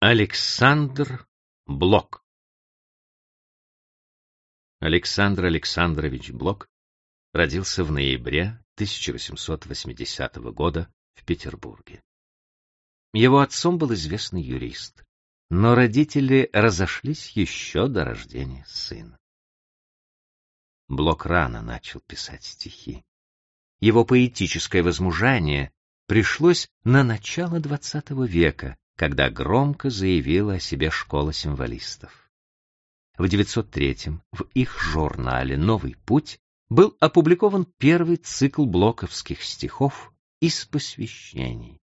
Александр Блок Александр Александрович Блок родился в ноябре 1880 года в Петербурге. Его отцом был известный юрист, но родители разошлись еще до рождения сына. Блок рано начал писать стихи. Его поэтическое возмужание пришлось на начало XX века, когда громко заявила о себе школа символистов. В 903-м в их журнале «Новый путь» был опубликован первый цикл блоковских стихов из посвящений.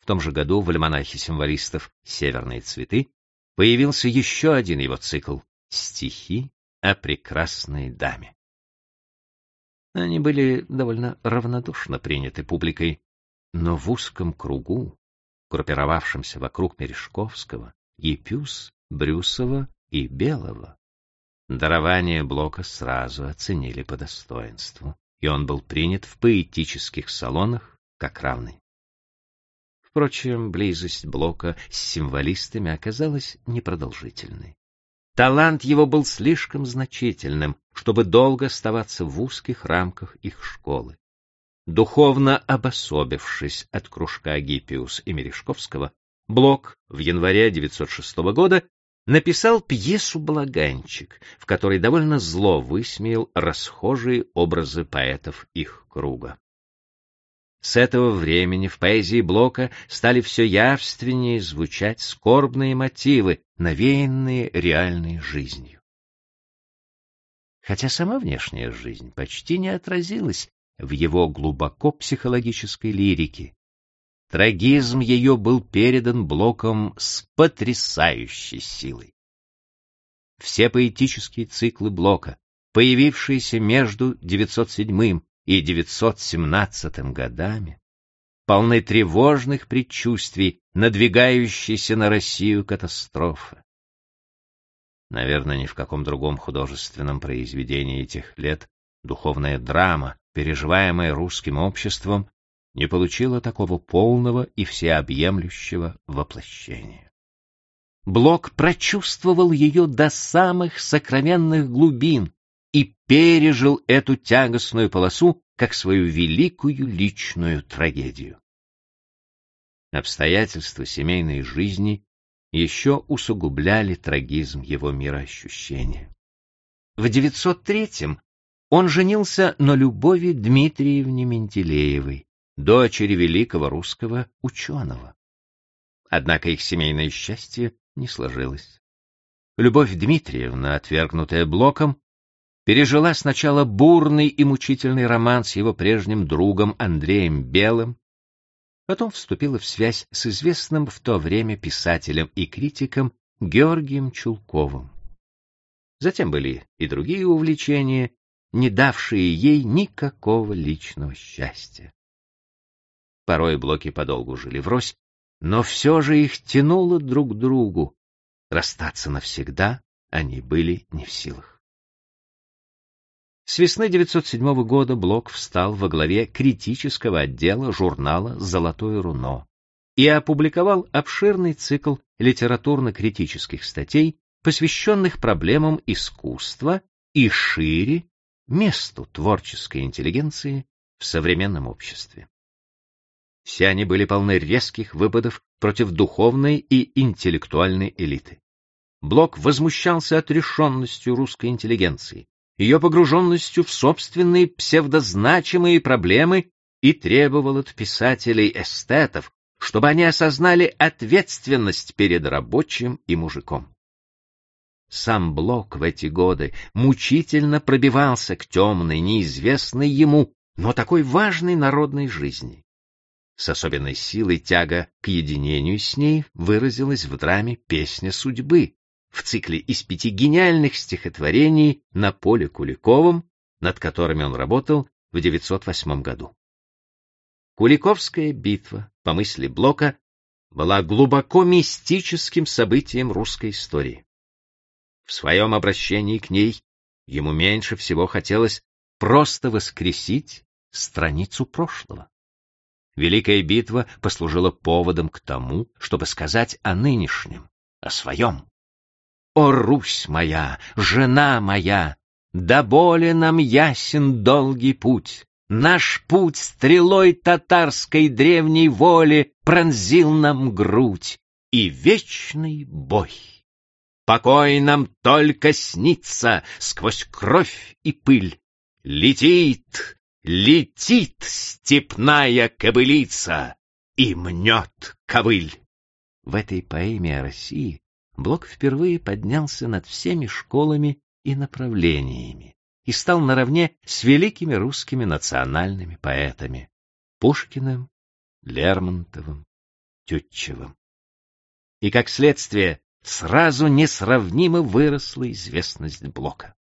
В том же году в альманахе символистов «Северные цветы» появился еще один его цикл «Стихи о прекрасной даме». Они были довольно равнодушно приняты публикой, но в узком кругу группировавшимся вокруг Мережковского, Епюс, Брюсова и Белого. Дарование Блока сразу оценили по достоинству, и он был принят в поэтических салонах как равный. Впрочем, близость Блока с символистами оказалась непродолжительной. Талант его был слишком значительным, чтобы долго оставаться в узких рамках их школы духовно обособившись от кружка Гиппиус и Мережковского, Блок в январе 906 года написал пьесу «Благанчик», в которой довольно зло высмеял расхожие образы поэтов их круга. С этого времени в поэзии Блока стали все явственнее звучать скорбные мотивы, навеянные реальной жизнью. Хотя сама внешняя жизнь почти не отразилась в его глубоко психологической лирике. Трагизм ее был передан Блоком с потрясающей силой. Все поэтические циклы Блока, появившиеся между 907 и 917 годами, полны тревожных предчувствий надвигающейся на Россию катастрофы. Наверное, ни в каком другом художественном произведении этих лет духовная драма переживаемое русским обществом, не получила такого полного и всеобъемлющего воплощения. Блок прочувствовал ее до самых сокровенных глубин и пережил эту тягостную полосу как свою великую личную трагедию. Обстоятельства семейной жизни еще усугубляли трагизм его мироощущения. В 903-м он женился на Любови Дмитриевне Менделеевой, дочери великого русского ученого. Однако их семейное счастье не сложилось. Любовь Дмитриевна, отвергнутая Блоком, пережила сначала бурный и мучительный роман с его прежним другом Андреем Белым, потом вступила в связь с известным в то время писателем и критиком Георгием Чулковым. Затем были и другие увлечения, не давшие ей никакого личного счастья. Порой блоки подолгу жили врозь, но все же их тянуло друг к другу. Расстаться навсегда они были не в силах. С весны 907 года Блок встал во главе критического отдела журнала «Золотое руно» и опубликовал обширный цикл литературно-критических статей, посвященных проблемам искусства и шире месту творческой интеллигенции в современном обществе. Все они были полны резких выпадов против духовной и интеллектуальной элиты. Блок возмущался отрешенностью русской интеллигенции, ее погруженностью в собственные псевдозначимые проблемы и требовал от писателей-эстетов, чтобы они осознали ответственность перед рабочим и мужиком. Сам Блок в эти годы мучительно пробивался к темной, неизвестной ему, но такой важной народной жизни. С особенной силой тяга к единению с ней выразилась в драме «Песня судьбы», в цикле из пяти гениальных стихотворений на поле Куликовым, над которыми он работал в 908 году. Куликовская битва, по мысли Блока, была глубоко мистическим событием русской истории. В своем обращении к ней ему меньше всего хотелось просто воскресить страницу прошлого. Великая битва послужила поводом к тому, чтобы сказать о нынешнем, о своем. «О, Русь моя, жена моя, да более нам ясен долгий путь, Наш путь стрелой татарской древней воли Пронзил нам грудь, и вечный бой. Покой нам только снится сквозь кровь и пыль. Летит, летит степная кобылица и мнет ковыль. В этой поэме о России Блок впервые поднялся над всеми школами и направлениями и стал наравне с великими русскими национальными поэтами Пушкиным, Лермонтовым, Тютчевым. И, как следствие, сразу несравнимо выросла известность Блока.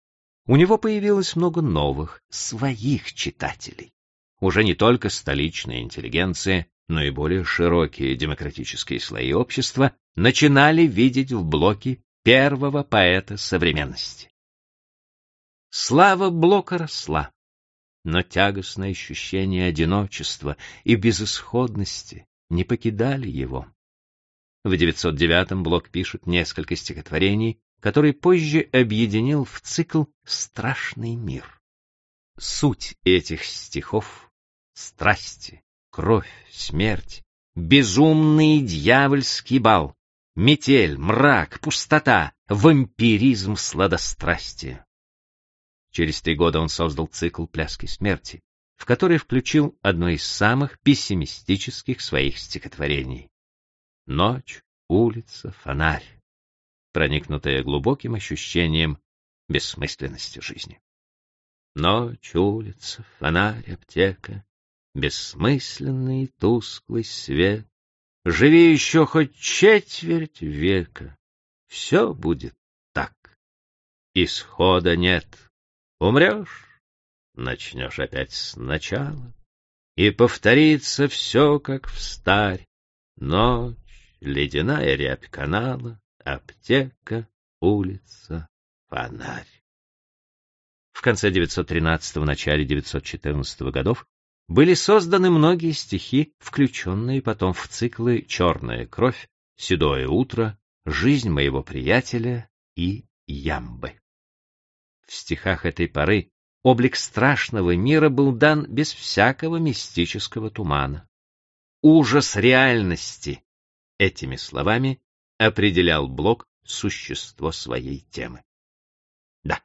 У него появилось много новых, своих читателей. Уже не только столичная интеллигенция, но и более широкие демократические слои общества начинали видеть в Блоке первого поэта современности. Слава Блока росла, но тягостное ощущение одиночества и безысходности не покидали его. В 909-м Блок пишет несколько стихотворений, которые позже объединил в цикл «Страшный мир». Суть этих стихов — страсти, кровь, смерть, безумный дьявольский бал, метель, мрак, пустота, вампиризм сладострастия. Через три года он создал цикл «Пляски смерти», в который включил одно из самых пессимистических своих стихотворений. Ночь, улица, фонарь, проникнутая глубоким ощущением бессмысленности жизни. Ночь, улица, фонарь, аптека, бессмысленный тусклый свет. Живи еще хоть четверть века, все будет так. Исхода нет. Умрешь, начнешь опять сначала, и повторится все, как в старь. Ночь, ледяная рябь канала, аптека, улица, фонарь. В конце 913-го, начале 914 годов были созданы многие стихи, включенные потом в циклы «Черная кровь», «Седое утро», «Жизнь моего приятеля» и «Ямбы». В стихах этой поры облик страшного мира был дан без всякого мистического тумана. Ужас реальности этими словами определял Блок существо своей темы. Да,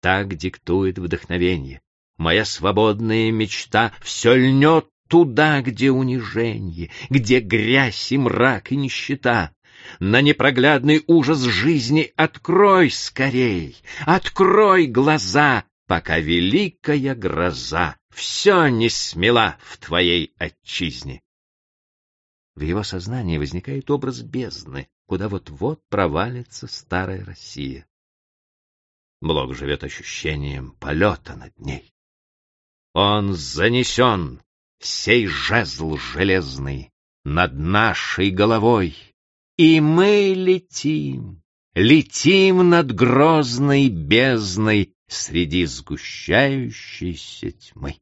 так диктует вдохновение. Моя свободная мечта все льнет туда, где унижение, где грязь и мрак и нищета. На непроглядный ужас жизни открой скорей, открой глаза, пока великая гроза все не смела в твоей отчизне. В его сознании возникает образ бездны, куда вот-вот провалится старая Россия. Блок живет ощущением полета над ней. Он занесен, сей жезл железный, над нашей головой. И мы летим, летим над грозной бездной среди сгущающейся тьмы.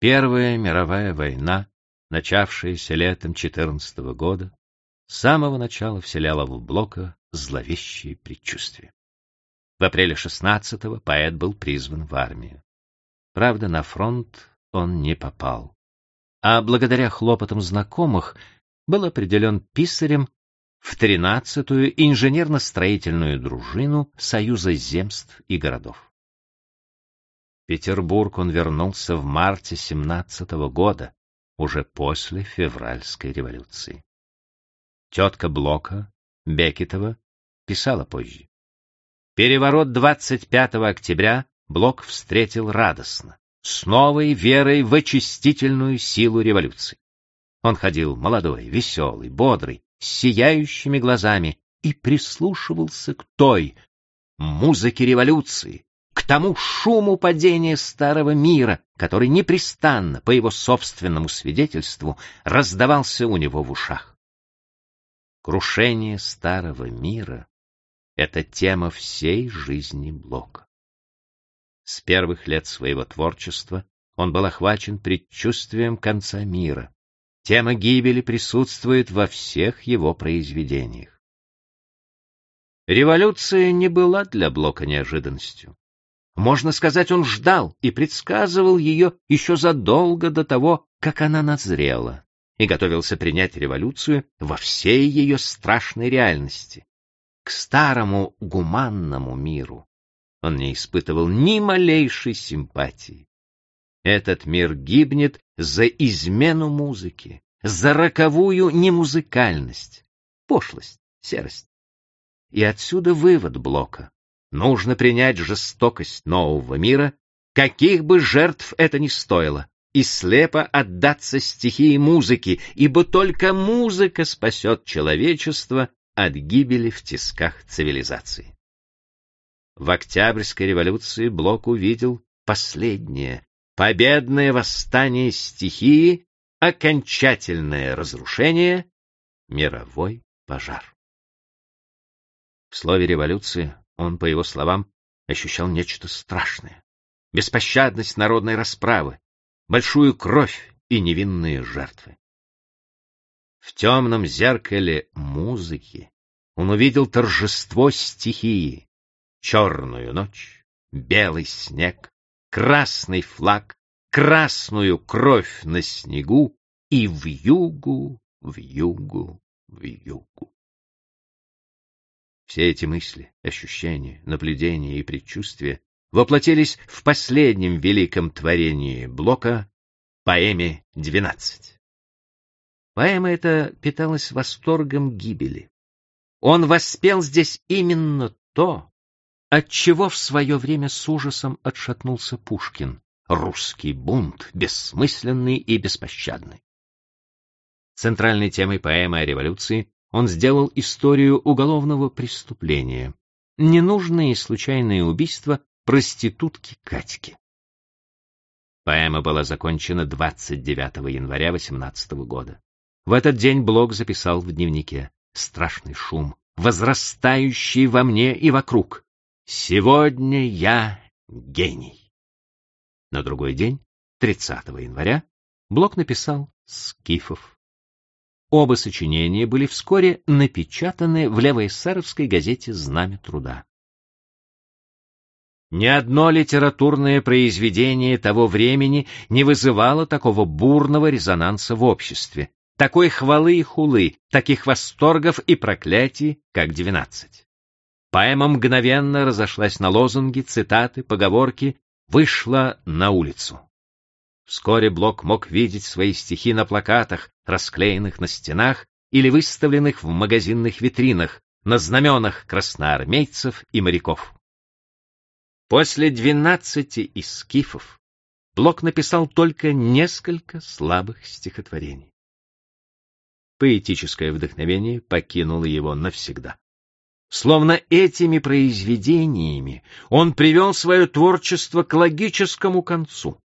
Первая мировая война, начавшаяся летом 14 -го года, с самого начала вселяла в Блока зловещие предчувствия. В апреле 16-го поэт был призван в армию. Правда, на фронт он не попал. А благодаря хлопотам знакомых был определен писарем в 13-ю инженерно-строительную дружину Союза земств и городов. В Петербург он вернулся в марте 17 -го года, уже после февральской революции. Тетка Блока, Бекетова, писала позже. Переворот 25 октября Блок встретил радостно, с новой верой в очистительную силу революции. Он ходил молодой, веселый, бодрый, с сияющими глазами и прислушивался к той музыке революции, к тому шуму падения старого мира, который непрестанно, по его собственному свидетельству, раздавался у него в ушах. Крушение старого мира — это тема всей жизни Блока. С первых лет своего творчества он был охвачен предчувствием конца мира. Тема гибели присутствует во всех его произведениях. Революция не была для Блока неожиданностью. Можно сказать, он ждал и предсказывал ее еще задолго до того, как она назрела, и готовился принять революцию во всей ее страшной реальности. К старому гуманному миру он не испытывал ни малейшей симпатии. Этот мир гибнет за измену музыки, за роковую немузыкальность, пошлость, серость. И отсюда вывод Блока. Нужно принять жестокость нового мира, каких бы жертв это ни стоило, и слепо отдаться стихии музыки, ибо только музыка спасет человечество от гибели в тисках цивилизации. В Октябрьской революции Блок увидел последнее, победное восстание стихии, окончательное разрушение, мировой пожар. В слове «революция» он, по его словам, ощущал нечто страшное. Беспощадность народной расправы, большую кровь и невинные жертвы. В темном зеркале музыки он увидел торжество стихии, черную ночь, белый снег, красный флаг, красную кровь на снегу и в югу, в югу, в югу. Все эти мысли, ощущения, наблюдения и предчувствия воплотились в последнем великом творении Блока — поэме «Двенадцать». Поэма эта питалась восторгом гибели. Он воспел здесь именно то, от чего в свое время с ужасом отшатнулся Пушкин. Русский бунт, бессмысленный и беспощадный. Центральной темой поэмы о революции он сделал историю уголовного преступления, ненужные случайные убийства проститутки Катьки. Поэма была закончена 29 января 18 года. В этот день Блок записал в дневнике страшный шум, возрастающий во мне и вокруг. Сегодня я гений. На другой день, 30 января, Блок написал «Скифов». Оба сочинения были вскоре напечатаны в Левоэссеровской газете «Знамя труда». Ни одно литературное произведение того времени не вызывало такого бурного резонанса в обществе, такой хвалы и хулы, таких восторгов и проклятий, как «Двенадцать». Поэма мгновенно разошлась на лозунги, цитаты, поговорки, вышла на улицу. Вскоре Блок мог видеть свои стихи на плакатах, расклеенных на стенах или выставленных в магазинных витринах, на знаменах красноармейцев и моряков. После двенадцати искифов Блок написал только несколько слабых стихотворений. Поэтическое вдохновение покинуло его навсегда. Словно этими произведениями он привел свое творчество к логическому концу.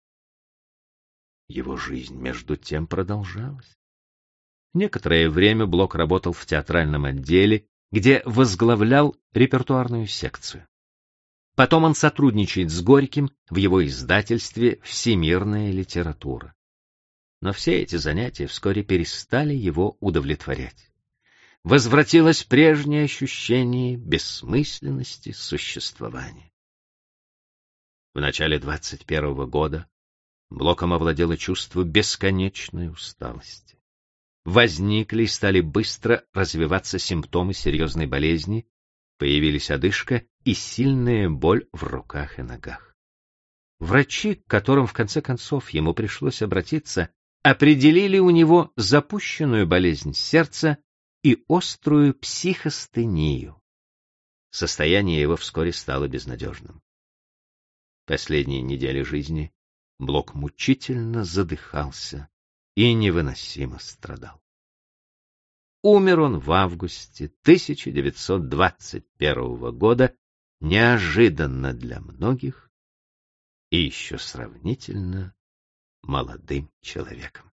Его жизнь, между тем, продолжалась. Некоторое время Блок работал в театральном отделе, где возглавлял репертуарную секцию. Потом он сотрудничает с Горьким в его издательстве «Всемирная литература». Но все эти занятия вскоре перестали его удовлетворять возвратилось прежнее ощущение бессмысленности существования. В начале 21 года Блоком овладело чувство бесконечной усталости. Возникли и стали быстро развиваться симптомы серьезной болезни, появились одышка и сильная боль в руках и ногах. Врачи, к которым в конце концов ему пришлось обратиться, определили у него запущенную болезнь сердца и острую психостению. Состояние его вскоре стало безнадежным. Последние недели жизни Блок мучительно задыхался и невыносимо страдал. Умер он в августе 1921 года неожиданно для многих и еще сравнительно молодым человеком.